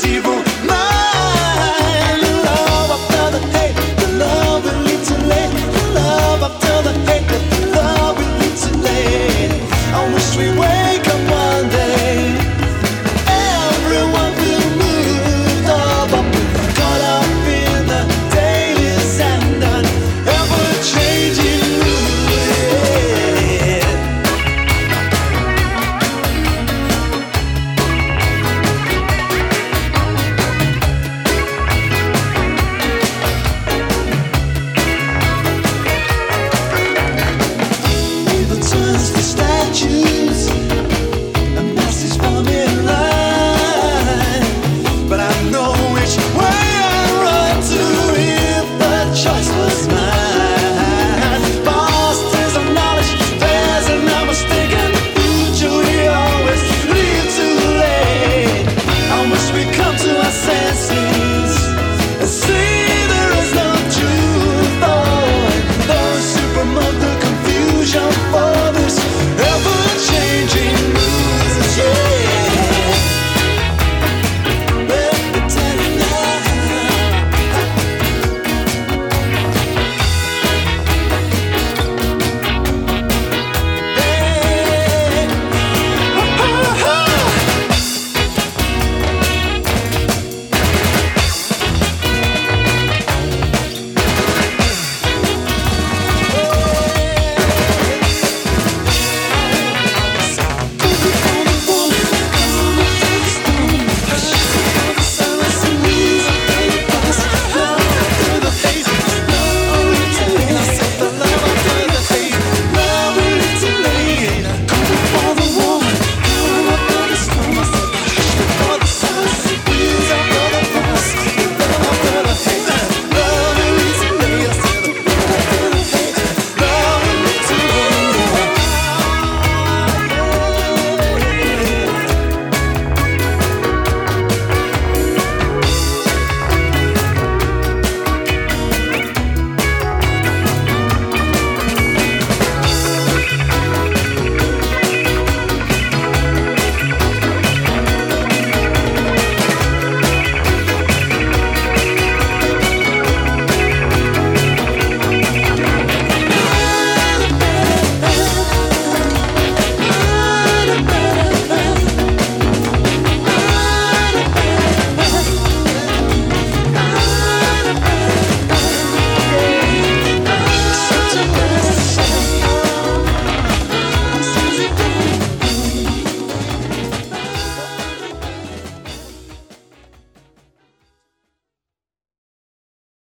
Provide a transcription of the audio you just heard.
They